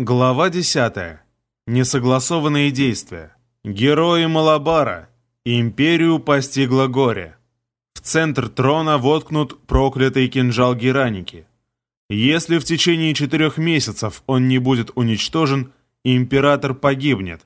Глава 10. Несогласованные действия. Герои Малабара. Империю постигло горе. В центр трона воткнут проклятый кинжал Гераники. Если в течение четырех месяцев он не будет уничтожен, император погибнет.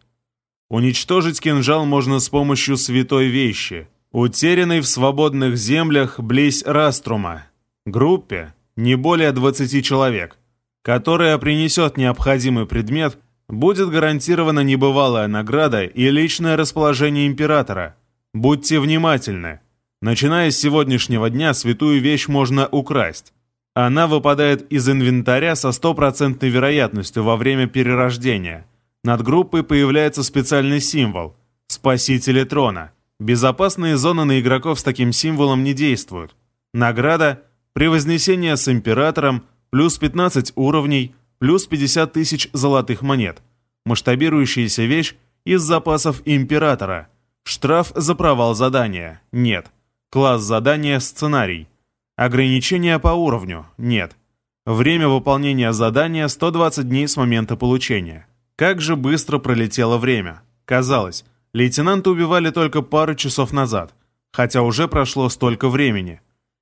Уничтожить кинжал можно с помощью святой вещи, утерянной в свободных землях близ Раструма. Группе не более 20 человек которая принесет необходимый предмет, будет гарантирована небывалая награда и личное расположение императора. Будьте внимательны. Начиная с сегодняшнего дня, святую вещь можно украсть. Она выпадает из инвентаря со стопроцентной вероятностью во время перерождения. Над группой появляется специальный символ – Спасители Трона. Безопасные зоны на игроков с таким символом не действуют. Награда – при вознесении с Императором – плюс 15 уровней, плюс 50 тысяч золотых монет. Масштабирующаяся вещь из запасов Императора. Штраф за провал задания. Нет. Класс задания сценарий. Ограничения по уровню. Нет. Время выполнения задания 120 дней с момента получения. Как же быстро пролетело время. Казалось, лейтенанта убивали только пару часов назад, хотя уже прошло столько времени.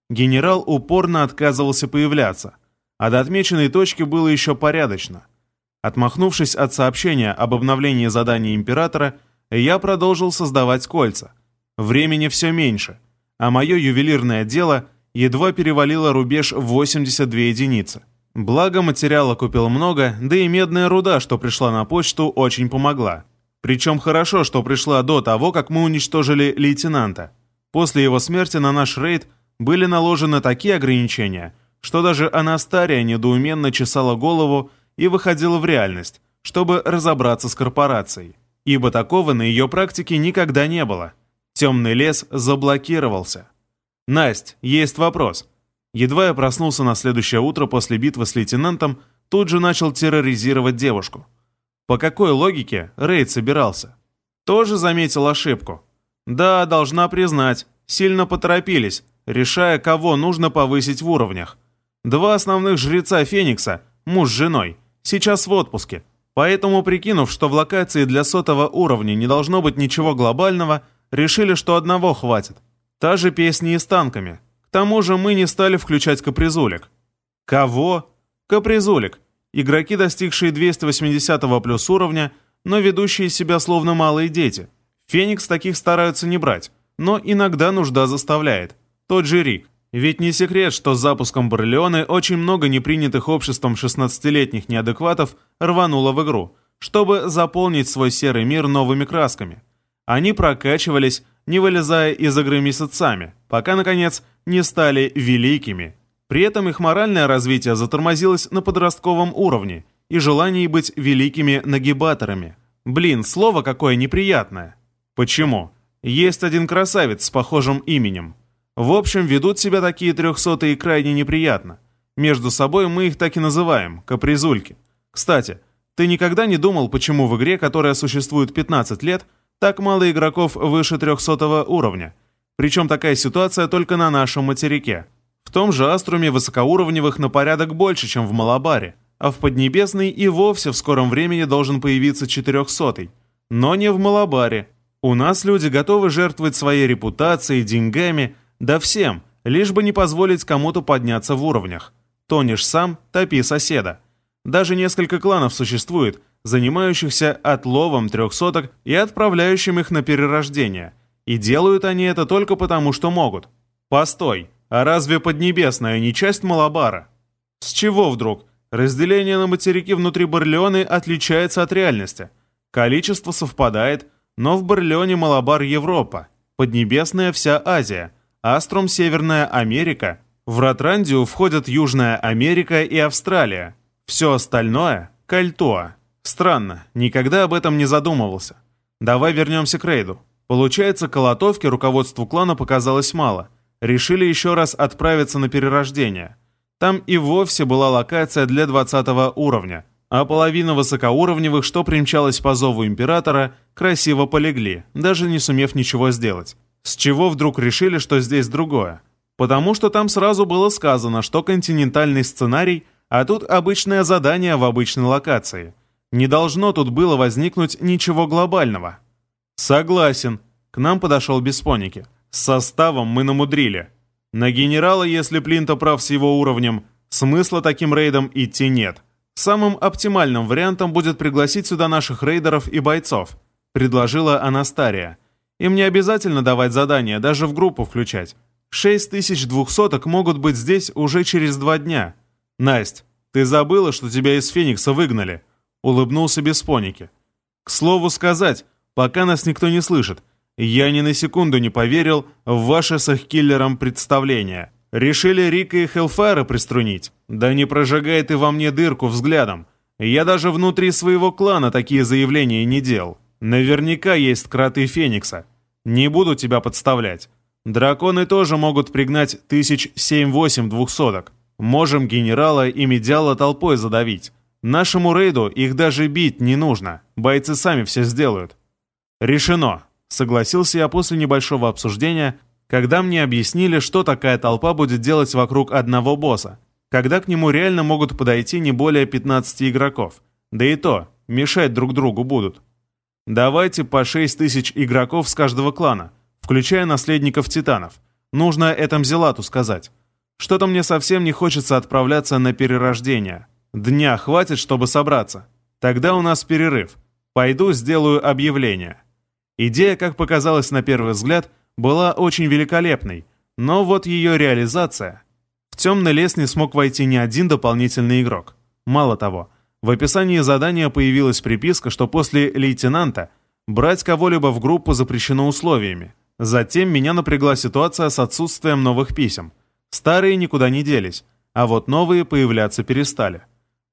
Генерал упорно отказывался появляться, а до отмеченной точки было еще порядочно. Отмахнувшись от сообщения об обновлении задания Императора, я продолжил создавать кольца. Времени все меньше, а мое ювелирное дело едва перевалило рубеж в 82 единицы. Благо материала купил много, да и медная руда, что пришла на почту, очень помогла. Причем хорошо, что пришла до того, как мы уничтожили лейтенанта. После его смерти на наш рейд были наложены такие ограничения, что даже Анастария недоуменно чесала голову и выходила в реальность, чтобы разобраться с корпорацией. Ибо такого на ее практике никогда не было. Темный лес заблокировался. «Насть, есть вопрос». Едва я проснулся на следующее утро после битвы с лейтенантом, тут же начал терроризировать девушку. По какой логике рейд собирался? Тоже заметил ошибку. Да, должна признать, сильно поторопились, решая, кого нужно повысить в уровнях. Два основных жреца Феникса, муж с женой, сейчас в отпуске. Поэтому, прикинув, что в локации для сотого уровня не должно быть ничего глобального, решили, что одного хватит. Та же песня и с танками. К тому же мы не стали включать капризулик. Кого? Капризулик. Игроки, достигшие 280 плюс уровня, но ведущие себя словно малые дети. Феникс таких стараются не брать, но иногда нужда заставляет. Тот же Рик. Ведь не секрет, что с запуском Барлеоны очень много непринятых обществом 16-летних неадекватов рвануло в игру, чтобы заполнить свой серый мир новыми красками. Они прокачивались, не вылезая из игры месяцами, пока, наконец, не стали великими. При этом их моральное развитие затормозилось на подростковом уровне и желании быть великими нагибаторами. Блин, слово какое неприятное. Почему? Есть один красавец с похожим именем – в общем, ведут себя такие трехсотые крайне неприятно. Между собой мы их так и называем – капризульки. Кстати, ты никогда не думал, почему в игре, которая существует 15 лет, так мало игроков выше 300 уровня? Причем такая ситуация только на нашем материке. В том же Аструме высокоуровневых на порядок больше, чем в Малабаре, а в Поднебесной и вовсе в скором времени должен появиться 400 Но не в Малабаре. У нас люди готовы жертвовать своей репутацией, деньгами – да всем, лишь бы не позволить кому-то подняться в уровнях. Тонешь сам, топи соседа. Даже несколько кланов существует, занимающихся отловом трехсоток и отправляющим их на перерождение. И делают они это только потому, что могут. Постой, а разве Поднебесная не часть Малабара? С чего вдруг? Разделение на материки внутри Барлеоны отличается от реальности. Количество совпадает, но в Барлеоне Малабар Европа, Поднебесная вся Азия – Аструм – Северная Америка. В Ротрандию входят Южная Америка и Австралия. Все остальное – Кальтоа. Странно, никогда об этом не задумывался. Давай вернемся к рейду. Получается, колотовки руководству клана показалось мало. Решили еще раз отправиться на перерождение. Там и вовсе была локация для 20 уровня, а половина высокоуровневых, что примчалась по зову Императора, красиво полегли, даже не сумев ничего сделать. С чего вдруг решили, что здесь другое? Потому что там сразу было сказано, что континентальный сценарий, а тут обычное задание в обычной локации. Не должно тут было возникнуть ничего глобального. Согласен. К нам подошел Беспоники. С составом мы намудрили. На генерала, если Плинта прав с его уровнем, смысла таким рейдом идти нет. Самым оптимальным вариантом будет пригласить сюда наших рейдеров и бойцов, предложила Анастария. Им не обязательно давать задания, даже в группу включать. Шесть тысяч двухсоток могут быть здесь уже через два дня. Насть, ты забыла, что тебя из Феникса выгнали? Улыбнулся Беспоники. К слову сказать, пока нас никто не слышит, я ни на секунду не поверил в ваше с их киллером представление. Решили Рика и Хелфайра приструнить? Да не прожигай ты во мне дырку взглядом. Я даже внутри своего клана такие заявления не делал. Наверняка есть кроты Феникса. Не буду тебя подставлять. Драконы тоже могут пригнать тысяч семь-восемь двухсоток. Можем генерала и медиала толпой задавить. Нашему рейду их даже бить не нужно. Бойцы сами все сделают. Решено. Согласился я после небольшого обсуждения, когда мне объяснили, что такая толпа будет делать вокруг одного босса, когда к нему реально могут подойти не более 15 игроков. Да и то, мешать друг другу будут. Давайте по 6 тысяч игроков с каждого клана, включая наследников титанов. Нужно это Зелату сказать. Что-то мне совсем не хочется отправляться на перерождение. Дня хватит, чтобы собраться. Тогда у нас перерыв. Пойду сделаю объявление. Идея, как показалось на первый взгляд, была очень великолепной, но вот ее реализация... В темный лес не смог войти ни один дополнительный игрок. Мало того, в описании задания появилась приписка, что после лейтенанта брать кого-либо в группу запрещено условиями. Затем меня напрягла ситуация с отсутствием новых писем. Старые никуда не делись, а вот новые появляться перестали.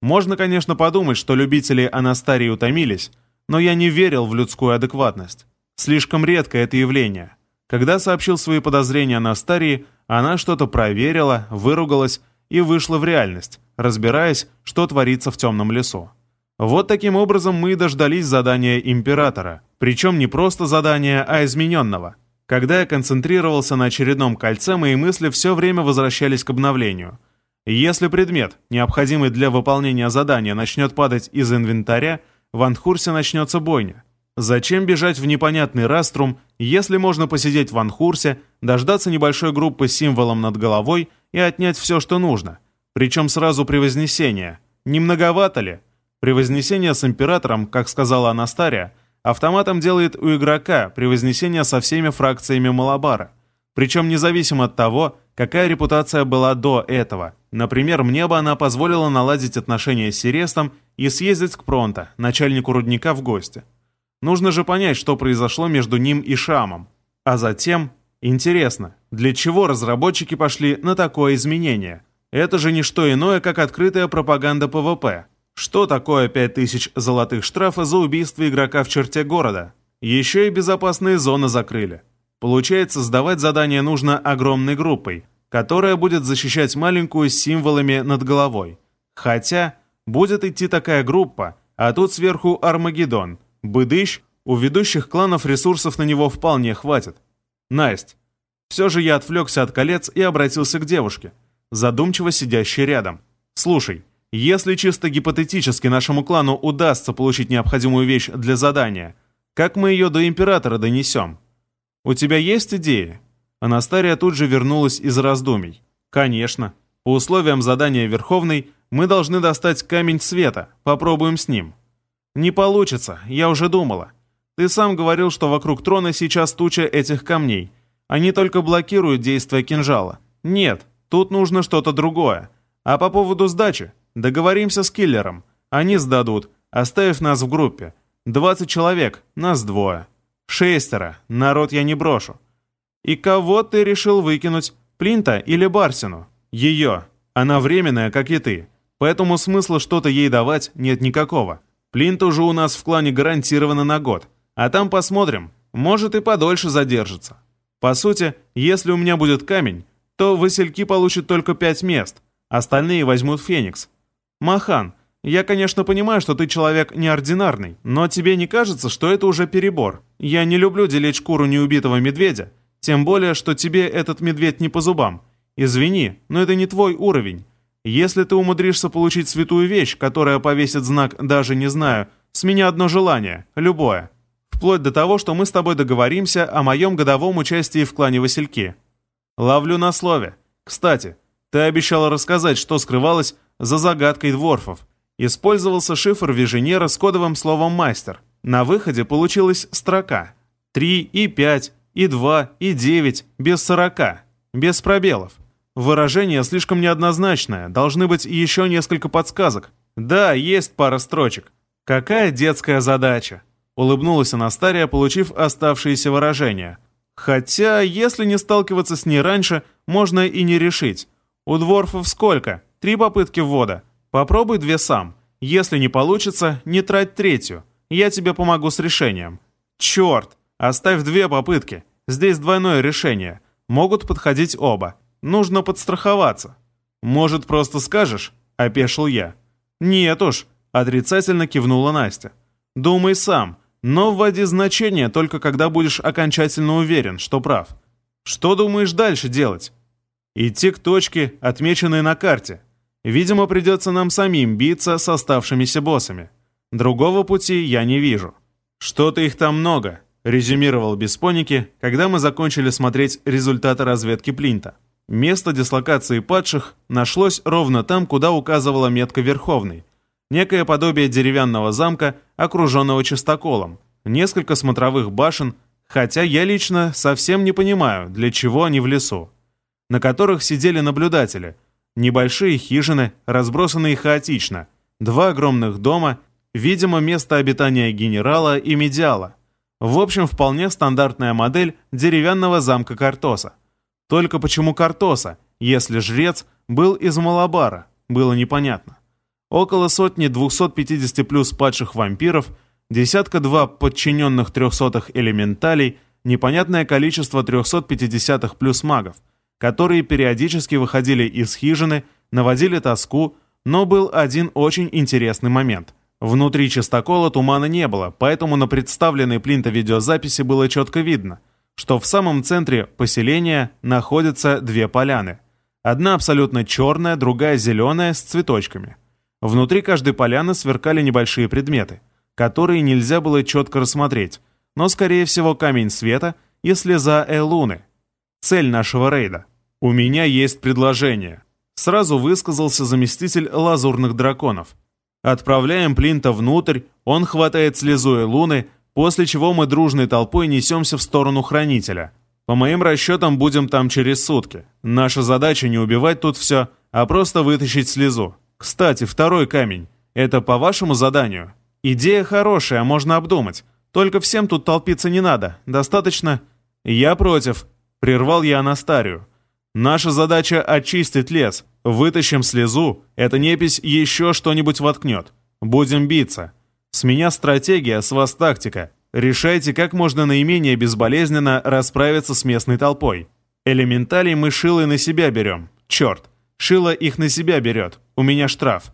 Можно, конечно, подумать, что любители Анастарии утомились, но я не верил в людскую адекватность. Слишком редко это явление. Когда сообщил свои подозрения на Старии, она что-то проверила, выругалась и вышла в реальность, разбираясь, что творится в темном лесу. Вот таким образом мы дождались задания Императора. Причем не просто задания, а измененного. Когда я концентрировался на очередном кольце, мои мысли все время возвращались к обновлению. Если предмет, необходимый для выполнения задания, начнет падать из инвентаря, в Анхурсе начнется бойня. Зачем бежать в непонятный раструм, если можно посидеть в Анхурсе, дождаться небольшой группы с символом над головой и отнять все, что нужно? Причем сразу при Вознесении. Не многовато ли? При Вознесении с Императором, как сказала Анастария, автоматом делает у игрока при Вознесении со всеми фракциями Малабара. Причем независимо от того, какая репутация была до этого. Например, мне бы она позволила наладить отношения с Серестом и съездить к Пронто, начальнику рудника, в гости. Нужно же понять, что произошло между ним и Шамом. А затем, интересно, для чего разработчики пошли на такое изменение? Это же не что иное, как открытая пропаганда ПВП. Что такое 5000 золотых штрафа за убийство игрока в черте города? Еще и безопасные зоны закрыли. Получается, сдавать задание нужно огромной группой, которая будет защищать маленькую с символами над головой. Хотя, будет идти такая группа, а тут сверху Армагеддон – Быдыщ, у ведущих кланов ресурсов на него вполне хватит. Насть. Все же я отвлекся от колец и обратился к девушке, задумчиво сидящей рядом. «Слушай, если чисто гипотетически нашему клану удастся получить необходимую вещь для задания, как мы ее до Императора донесем? У тебя есть идеи?» Анастария тут же вернулась из раздумий. «Конечно. По условиям задания Верховной мы должны достать камень света, попробуем с ним. «Не получится, я уже думала. Ты сам говорил, что вокруг трона сейчас туча этих камней. Они только блокируют действие кинжала. Нет, тут нужно что-то другое. А по поводу сдачи, договоримся с киллером. Они сдадут, оставив нас в группе. 20 человек, нас двое. Шестеро, народ я не брошу. И кого ты решил выкинуть, Плинта или Барсину? Ее. Она временная, как и ты. Поэтому смысла что-то ей давать нет никакого. Плинт уже у нас в клане гарантированно на год. А там посмотрим. Может и подольше задержится. По сути, если у меня будет камень, то Васильки получат только пять мест. Остальные возьмут Феникс. Махан, я, конечно, понимаю, что ты человек неординарный, но тебе не кажется, что это уже перебор? Я не люблю делить шкуру неубитого медведя, тем более, что тебе этот медведь не по зубам. Извини, но это не твой уровень. Если ты умудришься получить святую вещь, которая повесит знак «даже не знаю», с меня одно желание, любое. Вплоть до того, что мы с тобой договоримся о моем годовом участии в клане Васильки. Ловлю на слове. Кстати, ты обещала рассказать, что скрывалось за загадкой дворфов. Использовался шифр Виженера с кодовым словом «мастер». На выходе получилась строка. 3 и 5, и 2, и 9, без 40, без пробелов. Выражение слишком неоднозначное, должны быть еще несколько подсказок. Да, есть пара строчек. Какая детская задача? Улыбнулась Анастария, получив оставшиеся выражения. Хотя, если не сталкиваться с ней раньше, можно и не решить. У дворфов сколько? Три попытки ввода. Попробуй две сам. Если не получится, не трать третью. Я тебе помогу с решением. Черт! Оставь две попытки. Здесь двойное решение. Могут подходить оба. Нужно подстраховаться. Может, просто скажешь? Опешил я. Нет уж, отрицательно кивнула Настя. Думай сам. Но вводи значение только когда будешь окончательно уверен, что прав. Что думаешь дальше делать? Идти к точке, отмеченной на карте. Видимо, придется нам самим биться с оставшимися боссами. Другого пути я не вижу. Что-то их там много, резюмировал Беспоники, когда мы закончили смотреть результаты разведки Плинта. Место дислокации падших нашлось ровно там, куда указывала метка Верховной – некое подобие деревянного замка, окруженного частоколом, несколько смотровых башен, хотя я лично совсем не понимаю, для чего они в лесу, на которых сидели наблюдатели, небольшие хижины, разбросанные хаотично, два огромных дома, видимо, место обитания генерала и медиала. В общем, вполне стандартная модель деревянного замка Картоса. Только почему Картоса, если жрец был из Малабара, было непонятно. Около сотни 250 плюс падших вампиров, десятка-два подчиненных трехсотых элементалей, непонятное количество 350 плюс магов, которые периодически выходили из хижины, наводили тоску, но был один очень интересный момент. Внутри частокола тумана не было, поэтому на представленной Плинта видеозаписи было четко видно, что в самом центре поселения находятся две поляны. Одна абсолютно черная, другая зеленая с цветочками – Внутри каждой поляны сверкали небольшие предметы, которые нельзя было четко рассмотреть, но, скорее всего, камень света и слеза Элуны. Цель нашего рейда. «У меня есть предложение», — сразу высказался заместитель лазурных драконов. «Отправляем Плинта внутрь, он хватает слезу Элуны, после чего мы дружной толпой несемся в сторону Хранителя. По моим расчетам, будем там через сутки. Наша задача не убивать тут все, а просто вытащить слезу. Кстати, второй камень. Это по вашему заданию? Идея хорошая, можно обдумать. Только всем тут толпиться не надо. Достаточно... Я против. Прервал я Анастарию. Наша задача — очистить лес. Вытащим слезу, эта непись еще что-нибудь воткнет. Будем биться. С меня стратегия, с вас тактика. Решайте, как можно наименее безболезненно расправиться с местной толпой. Элементалей мы шилы на себя берем. Черт. Шила их на себя берет. У меня штраф».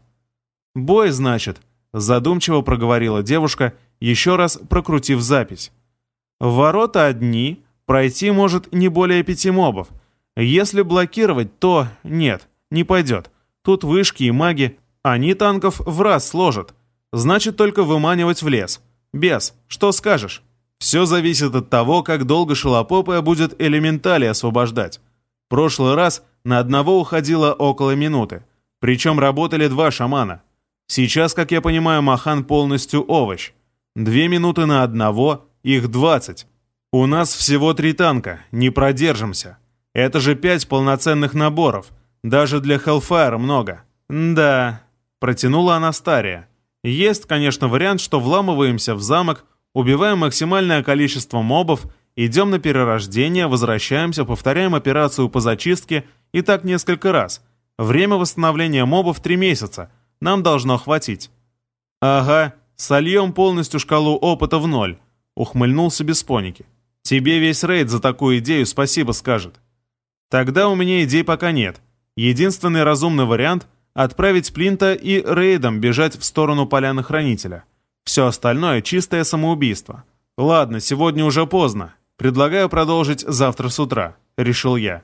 «Бой, значит», — задумчиво проговорила девушка, еще раз прокрутив запись. «Ворота одни, пройти может не более пяти мобов. Если блокировать, то нет, не пойдет. Тут вышки и маги, они танков в раз сложат. Значит, только выманивать в лес. Без, что скажешь?» Все зависит от того, как долго шелопопая будет элементали освобождать. Прошлый раз на одного уходило около минуты. Причем работали два шамана. Сейчас, как я понимаю, Махан полностью овощ. Две минуты на одного, их двадцать. У нас всего три танка, не продержимся. Это же пять полноценных наборов. Даже для Hellfire много. Да, протянула Анастария. Есть, конечно, вариант, что вламываемся в замок, убиваем максимальное количество мобов, идем на перерождение, возвращаемся, повторяем операцию по зачистке и так несколько раз – Время восстановления мобов три месяца. Нам должно хватить». «Ага, сольем полностью шкалу опыта в ноль», — ухмыльнулся Беспоники. «Тебе весь рейд за такую идею спасибо скажет». «Тогда у меня идей пока нет. Единственный разумный вариант — отправить Плинта и рейдом бежать в сторону поляны Хранителя. Все остальное — чистое самоубийство. Ладно, сегодня уже поздно. Предлагаю продолжить завтра с утра», — решил я.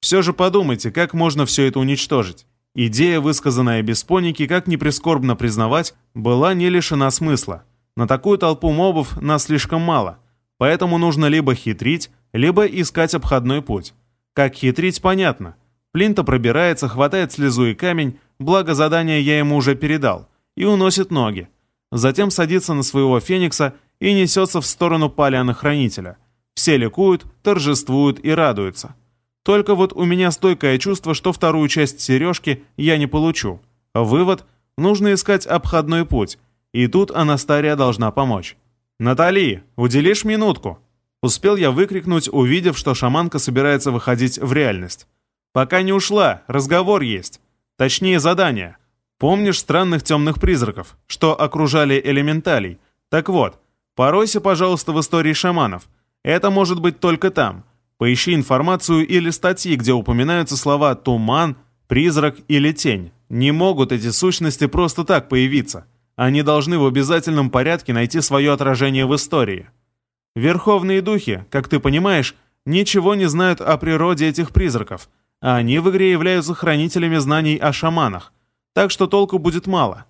Все же подумайте, как можно все это уничтожить. Идея, высказанная без паники, как ни прискорбно признавать, была не лишена смысла. На такую толпу мобов нас слишком мало, поэтому нужно либо хитрить, либо искать обходной путь. Как хитрить, понятно. Плинта пробирается, хватает слезу и камень, благо задание я ему уже передал, и уносит ноги. Затем садится на своего феникса и несется в сторону палеона-хранителя. Все ликуют, торжествуют и радуются. Только вот у меня стойкое чувство, что вторую часть сережки я не получу. Вывод – нужно искать обходной путь. И тут Анастария должна помочь. «Натали, уделишь минутку?» Успел я выкрикнуть, увидев, что шаманка собирается выходить в реальность. «Пока не ушла, разговор есть. Точнее, задание. Помнишь странных темных призраков, что окружали элементалей? Так вот, поройся, пожалуйста, в истории шаманов. Это может быть только там – Поищи информацию или статьи, где упоминаются слова «туман», «призрак» или «тень». Не могут эти сущности просто так появиться. Они должны в обязательном порядке найти свое отражение в истории. Верховные духи, как ты понимаешь, ничего не знают о природе этих призраков, а они в игре являются хранителями знаний о шаманах, так что толку будет мало.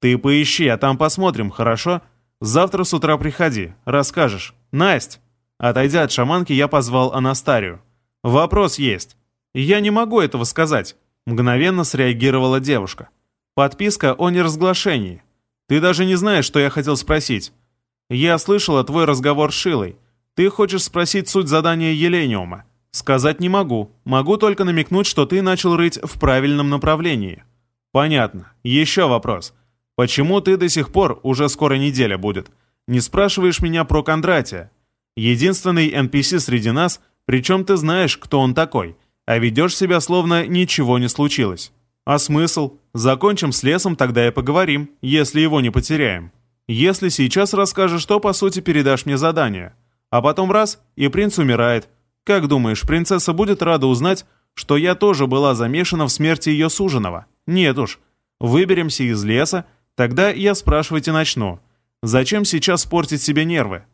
Ты поищи, а там посмотрим, хорошо? Завтра с утра приходи, расскажешь. Насть! Отойдя от шаманки, я позвал Анастарию. «Вопрос есть». «Я не могу этого сказать», — мгновенно среагировала девушка. «Подписка о неразглашении. Ты даже не знаешь, что я хотел спросить. Я слышала твой разговор с Шилой. Ты хочешь спросить суть задания Елениума. Сказать не могу. Могу только намекнуть, что ты начал рыть в правильном направлении». «Понятно. Еще вопрос. Почему ты до сих пор, уже скоро неделя будет, не спрашиваешь меня про Кондратия? Единственный NPC среди нас, причем ты знаешь, кто он такой, а ведешь себя, словно ничего не случилось. А смысл? Закончим с лесом, тогда и поговорим, если его не потеряем. Если сейчас расскажешь, то, по сути, передашь мне задание. А потом раз, и принц умирает. Как думаешь, принцесса будет рада узнать, что я тоже была замешана в смерти ее суженого? Нет уж. Выберемся из леса, тогда я спрашивать и начну. Зачем сейчас портить себе нервы?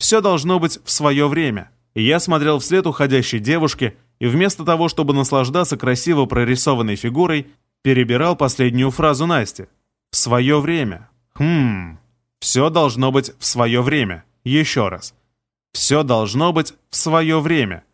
Все должно быть в свое время. я смотрел вслед уходящей девушке и вместо того, чтобы наслаждаться красиво прорисованной фигурой, перебирал последнюю фразу Насти. «В свое время». Хм... Все должно быть в свое время. Еще раз. Все должно быть в свое время.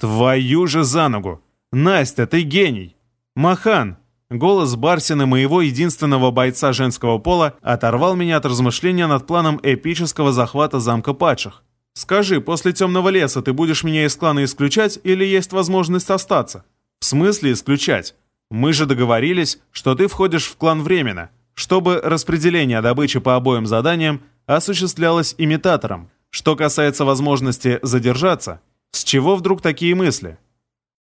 Твою же за ногу! Настя, ты гений! Махан, Голос Барсина, моего единственного бойца женского пола, оторвал меня от размышления над планом эпического захвата замка падших. «Скажи, после темного леса ты будешь меня из клана исключать или есть возможность остаться?» «В смысле исключать? Мы же договорились, что ты входишь в клан временно, чтобы распределение добычи по обоим заданиям осуществлялось имитатором. Что касается возможности задержаться, с чего вдруг такие мысли?»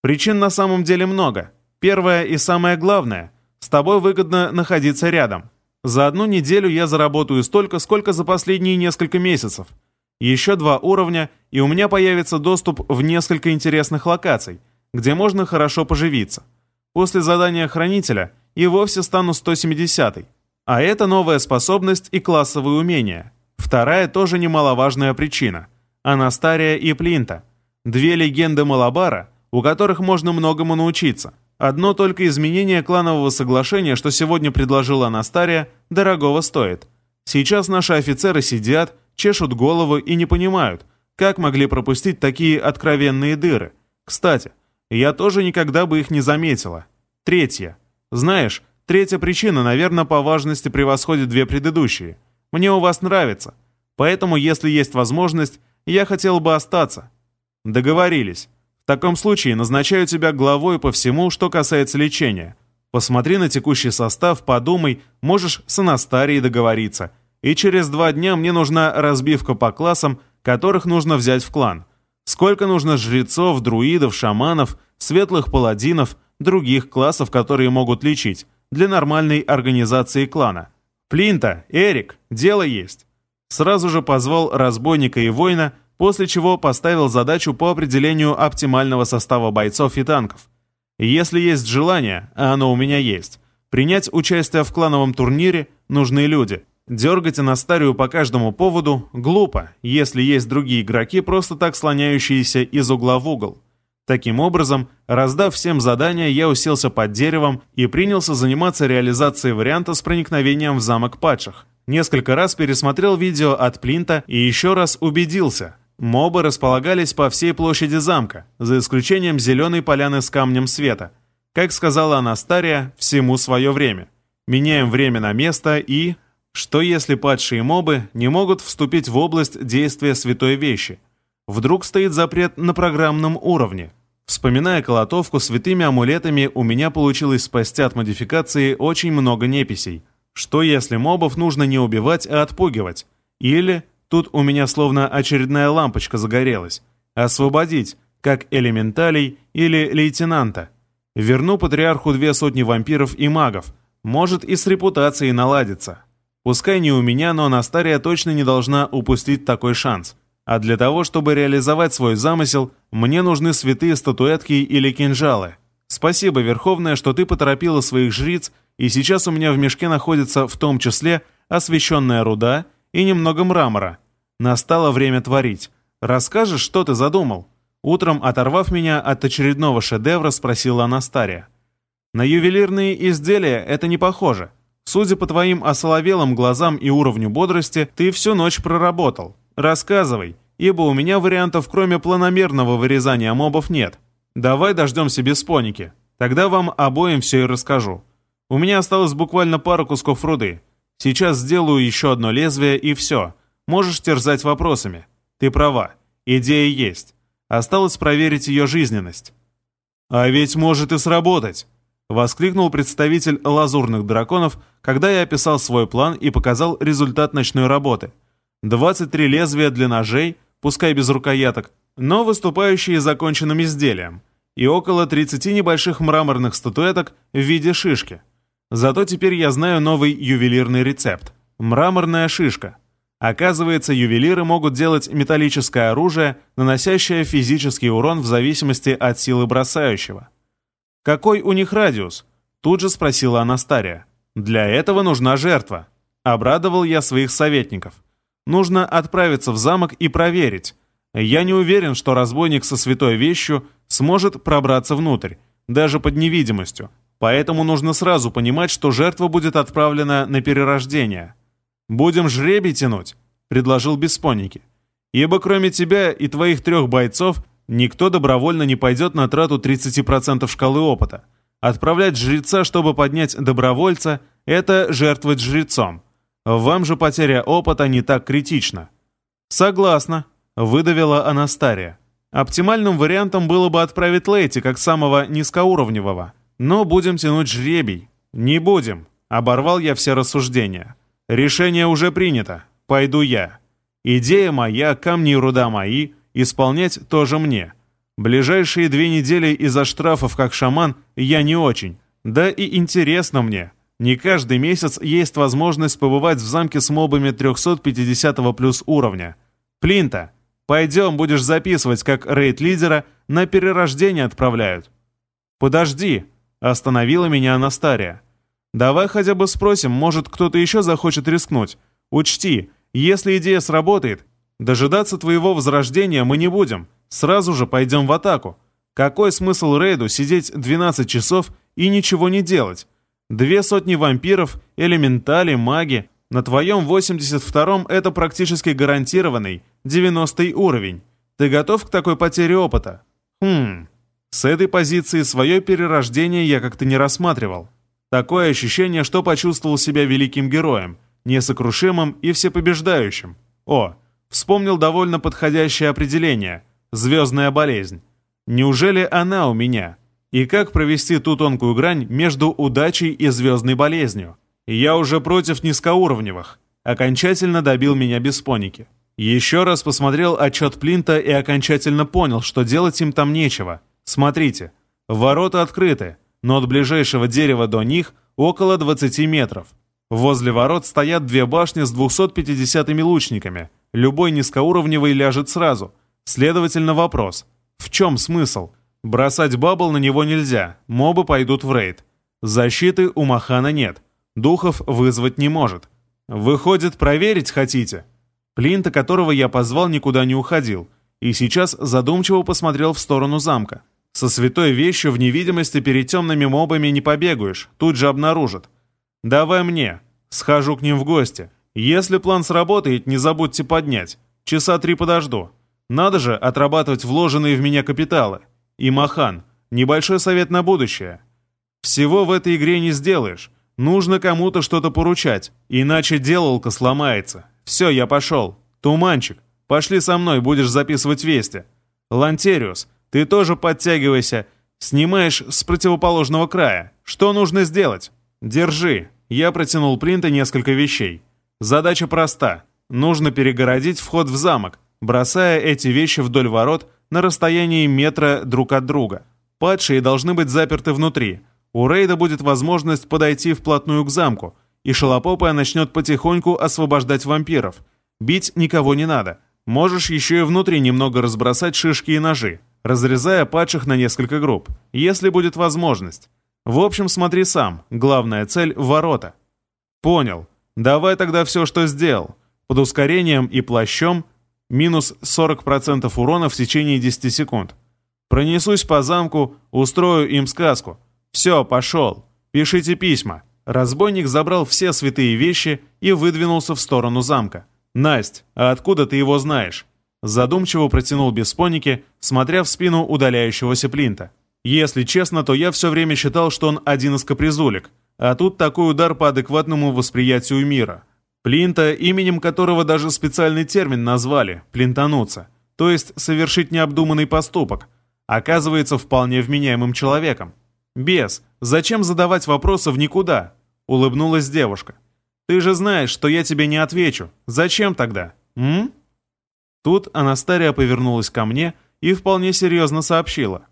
Причин на самом деле много. Первое и самое главное – с тобой выгодно находиться рядом. За одну неделю я заработаю столько, сколько за последние несколько месяцев. Еще два уровня, и у меня появится доступ в несколько интересных локаций, где можно хорошо поживиться. После задания Хранителя и вовсе стану 170-й. А это новая способность и классовые умения. Вторая тоже немаловажная причина. Анастария и Плинта. Две легенды Малабара, у которых можно многому научиться – Одно только изменение кланового соглашения, что сегодня предложила Анастария, дорогого стоит. Сейчас наши офицеры сидят, чешут голову и не понимают, как могли пропустить такие откровенные дыры. Кстати, я тоже никогда бы их не заметила. Третья. Знаешь, третья причина, наверное, по важности превосходит две предыдущие. Мне у вас нравится. Поэтому, если есть возможность, я хотел бы остаться. Договорились. В таком случае назначаю тебя главой по всему, что касается лечения. Посмотри на текущий состав, подумай, можешь с Анастарией договориться. И через два дня мне нужна разбивка по классам, которых нужно взять в клан. Сколько нужно жрецов, друидов, шаманов, светлых паладинов, других классов, которые могут лечить, для нормальной организации клана. Плинта, Эрик, дело есть. Сразу же позвал разбойника и воина, после чего поставил задачу по определению оптимального состава бойцов и танков. Если есть желание, а оно у меня есть, принять участие в клановом турнире нужны люди. Дергать Анастарию по каждому поводу глупо, если есть другие игроки, просто так слоняющиеся из угла в угол. Таким образом, раздав всем задания, я уселся под деревом и принялся заниматься реализацией варианта с проникновением в замок падших. Несколько раз пересмотрел видео от Плинта и еще раз убедился. Мобы располагались по всей площади замка, за исключением зеленой поляны с камнем света. Как сказала Анастария, всему свое время. Меняем время на место и... Что если падшие мобы не могут вступить в область действия святой вещи – Вдруг стоит запрет на программном уровне. Вспоминая колотовку святыми амулетами, у меня получилось спасти от модификации очень много неписей. Что если мобов нужно не убивать, а отпугивать? Или, тут у меня словно очередная лампочка загорелась, освободить, как элементалей или лейтенанта. Верну патриарху две сотни вампиров и магов. Может и с репутацией наладится. Пускай не у меня, но Настария точно не должна упустить такой шанс. А для того, чтобы реализовать свой замысел, мне нужны святые статуэтки или кинжалы. Спасибо, Верховная, что ты поторопила своих жриц, и сейчас у меня в мешке находится в том числе освященная руда и немного мрамора. Настало время творить. Расскажешь, что ты задумал?» Утром, оторвав меня от очередного шедевра, спросила Анастария. «На ювелирные изделия это не похоже. Судя по твоим осоловелым глазам и уровню бодрости, ты всю ночь проработал. Рассказывай, ибо у меня вариантов кроме планомерного вырезания мобов нет. Давай дождемся беспоники. Тогда вам обоим все и расскажу. У меня осталось буквально пару кусков руды. Сейчас сделаю еще одно лезвие и все. Можешь терзать вопросами. Ты права. Идея есть. Осталось проверить ее жизненность. «А ведь может и сработать!» — воскликнул представитель лазурных драконов, когда я описал свой план и показал результат ночной работы — 23 лезвия для ножей, пускай без рукояток, но выступающие законченным изделием, и около 30 небольших мраморных статуэток в виде шишки. Зато теперь я знаю новый ювелирный рецепт – мраморная шишка. Оказывается, ювелиры могут делать металлическое оружие, наносящее физический урон в зависимости от силы бросающего. «Какой у них радиус?» – тут же спросила Анастария. «Для этого нужна жертва». Обрадовал я своих советников. Нужно отправиться в замок и проверить. Я не уверен, что разбойник со святой вещью сможет пробраться внутрь, даже под невидимостью. Поэтому нужно сразу понимать, что жертва будет отправлена на перерождение. «Будем жребий тянуть», — предложил Беспонники. «Ибо кроме тебя и твоих трех бойцов никто добровольно не пойдет на трату 30% шкалы опыта. Отправлять жреца, чтобы поднять добровольца, это жертвовать жрецом. Вам же потеря опыта не так критична». «Согласна», — выдавила Анастария. «Оптимальным вариантом было бы отправить Лейти как самого низкоуровневого. Но будем тянуть жребий». «Не будем», — оборвал я все рассуждения. «Решение уже принято. Пойду я. Идея моя, камни и руда мои, исполнять тоже мне. Ближайшие две недели из-за штрафов как шаман я не очень. Да и интересно мне, не каждый месяц есть возможность побывать в замке с мобами 350 плюс уровня. Плинта, пойдем, будешь записывать, как рейд-лидера на перерождение отправляют. Подожди, остановила меня Анастария. Давай хотя бы спросим, может кто-то еще захочет рискнуть. Учти, если идея сработает, дожидаться твоего возрождения мы не будем. Сразу же пойдем в атаку. Какой смысл рейду сидеть 12 часов и ничего не делать? Две сотни вампиров, элементали, маги. На твоем 82-м это практически гарантированный, 90 уровень. Ты готов к такой потере опыта? Хм. С этой позиции свое перерождение я как-то не рассматривал. Такое ощущение, что почувствовал себя великим героем, несокрушимым и всепобеждающим. О, вспомнил довольно подходящее определение – звездная болезнь. Неужели она у меня – и как провести ту тонкую грань между удачей и звездной болезнью. Я уже против низкоуровневых. Окончательно добил меня беспоники. Еще раз посмотрел отчет Плинта и окончательно понял, что делать им там нечего. Смотрите, ворота открыты, но от ближайшего дерева до них около 20 метров. Возле ворот стоят две башни с 250 лучниками. Любой низкоуровневый ляжет сразу. Следовательно, вопрос. В чем смысл? Бросать бабл на него нельзя, мобы пойдут в рейд. Защиты у Махана нет, духов вызвать не может. Выходит, проверить хотите? Плинта, которого я позвал, никуда не уходил, и сейчас задумчиво посмотрел в сторону замка. Со святой вещью в невидимости перед темными мобами не побегаешь, тут же обнаружат. Давай мне, схожу к ним в гости. Если план сработает, не забудьте поднять. Часа три подожду. Надо же отрабатывать вложенные в меня капиталы. И Махан, небольшой совет на будущее. Всего в этой игре не сделаешь. Нужно кому-то что-то поручать, иначе делалка сломается. Все, я пошел. Туманчик, пошли со мной, будешь записывать вести. Лантериус, ты тоже подтягивайся. Снимаешь с противоположного края. Что нужно сделать? Держи. Я протянул принт и несколько вещей. Задача проста. Нужно перегородить вход в замок, бросая эти вещи вдоль ворот на расстоянии метра друг от друга. Падшие должны быть заперты внутри. У Рейда будет возможность подойти вплотную к замку, и Шалопопая начнет потихоньку освобождать вампиров. Бить никого не надо. Можешь еще и внутри немного разбросать шишки и ножи, разрезая падших на несколько групп, если будет возможность. В общем, смотри сам. Главная цель — ворота. Понял. Давай тогда все, что сделал. Под ускорением и плащом минус 40% урона в течение 10 секунд. Пронесусь по замку, устрою им сказку. Все, пошел. Пишите письма. Разбойник забрал все святые вещи и выдвинулся в сторону замка. «Насть, а откуда ты его знаешь?» Задумчиво протянул Беспоники, смотря в спину удаляющегося Плинта. «Если честно, то я все время считал, что он один из капризулек, а тут такой удар по адекватному восприятию мира. Плинта, именем которого даже специальный термин назвали – плинтануться, то есть совершить необдуманный поступок, оказывается вполне вменяемым человеком. «Бес, зачем задавать вопросы в никуда?» – улыбнулась девушка. «Ты же знаешь, что я тебе не отвечу. Зачем тогда? М?» Тут Анастария повернулась ко мне и вполне серьезно сообщила.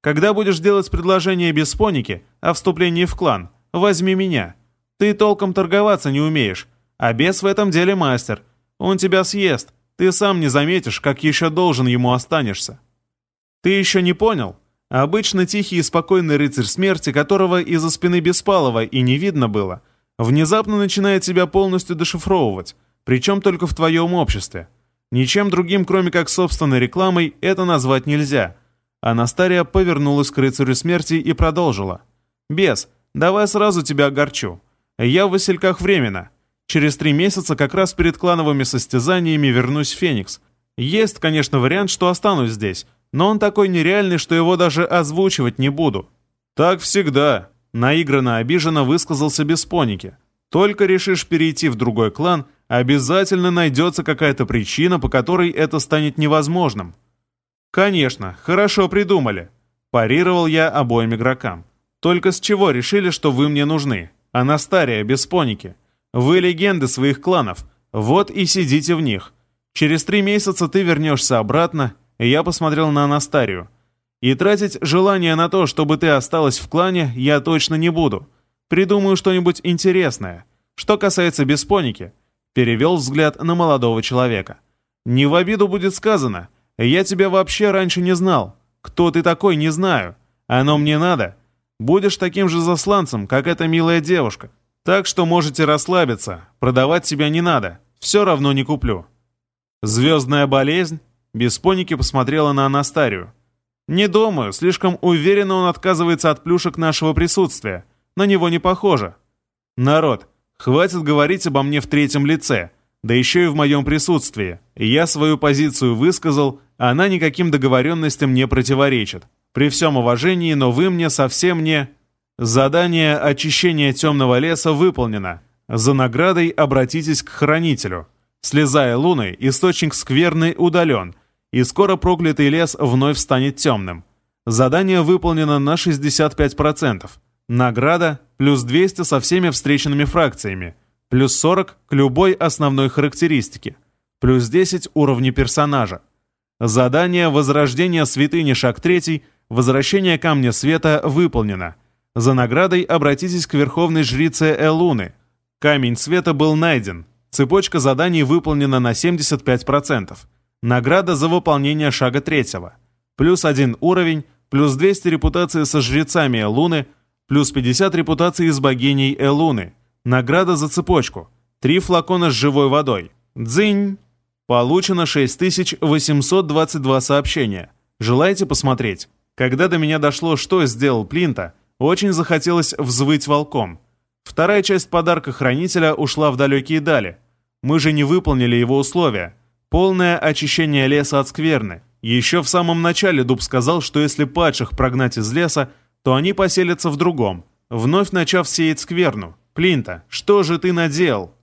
«Когда будешь делать предложение без споники о вступлении в клан, возьми меня. Ты толком торговаться не умеешь, а бес в этом деле мастер. Он тебя съест. Ты сам не заметишь, как еще должен ему останешься. Ты еще не понял? Обычно тихий и спокойный рыцарь смерти, которого из-за спины Беспалова и не видно было, внезапно начинает тебя полностью дешифровывать, причем только в твоем обществе. Ничем другим, кроме как собственной рекламой, это назвать нельзя. Анастария повернулась к рыцарю смерти и продолжила. «Бес, давай сразу тебя огорчу. Я в Васильках временно. Через три месяца, как раз перед клановыми состязаниями, вернусь в Феникс. Есть, конечно, вариант, что останусь здесь, но он такой нереальный, что его даже озвучивать не буду. Так всегда. Наигранно обиженно высказался Беспоники. Только решишь перейти в другой клан, обязательно найдется какая-то причина, по которой это станет невозможным. Конечно, хорошо придумали. Парировал я обоим игрокам. Только с чего решили, что вы мне нужны? Анастария, Беспоники. Вы легенды своих кланов. Вот и сидите в них. Через три месяца ты вернешься обратно, и я посмотрел на Анастарию. И тратить желание на то, чтобы ты осталась в клане, я точно не буду. Придумаю что-нибудь интересное. Что касается Беспоники, перевел взгляд на молодого человека. Не в обиду будет сказано. Я тебя вообще раньше не знал. Кто ты такой, не знаю. Оно мне надо. Будешь таким же засланцем, как эта милая девушка. Так что можете расслабиться, продавать себя не надо, все равно не куплю». «Звездная болезнь?» Беспоники посмотрела на Анастарию. «Не думаю, слишком уверенно он отказывается от плюшек нашего присутствия. На него не похоже. Народ, хватит говорить обо мне в третьем лице, да еще и в моем присутствии. Я свою позицию высказал, а она никаким договоренностям не противоречит. При всем уважении, но вы мне совсем не...» Задание очищения темного леса выполнено. За наградой обратитесь к хранителю. Слезая луны, источник скверный удален, и скоро проклятый лес вновь станет темным. Задание выполнено на 65%. Награда плюс 200 со всеми встреченными фракциями, плюс 40 к любой основной характеристике, плюс 10 уровней персонажа. Задание «Возрождение святыни шаг 3. Возвращение камня света» выполнено – за наградой обратитесь к верховной жрице Элуны. Камень света был найден. Цепочка заданий выполнена на 75%. Награда за выполнение шага третьего. Плюс один уровень, плюс 200 репутации со жрецами Элуны, плюс 50 репутаций с богиней Элуны. Награда за цепочку. Три флакона с живой водой. Дзынь! Получено 6822 сообщения. Желаете посмотреть? Когда до меня дошло, что сделал Плинта, очень захотелось взвыть волком. Вторая часть подарка хранителя ушла в далекие дали. Мы же не выполнили его условия. Полное очищение леса от скверны. Еще в самом начале Дуб сказал, что если падших прогнать из леса, то они поселятся в другом, вновь начав сеять скверну. Плинта, что же ты наделал?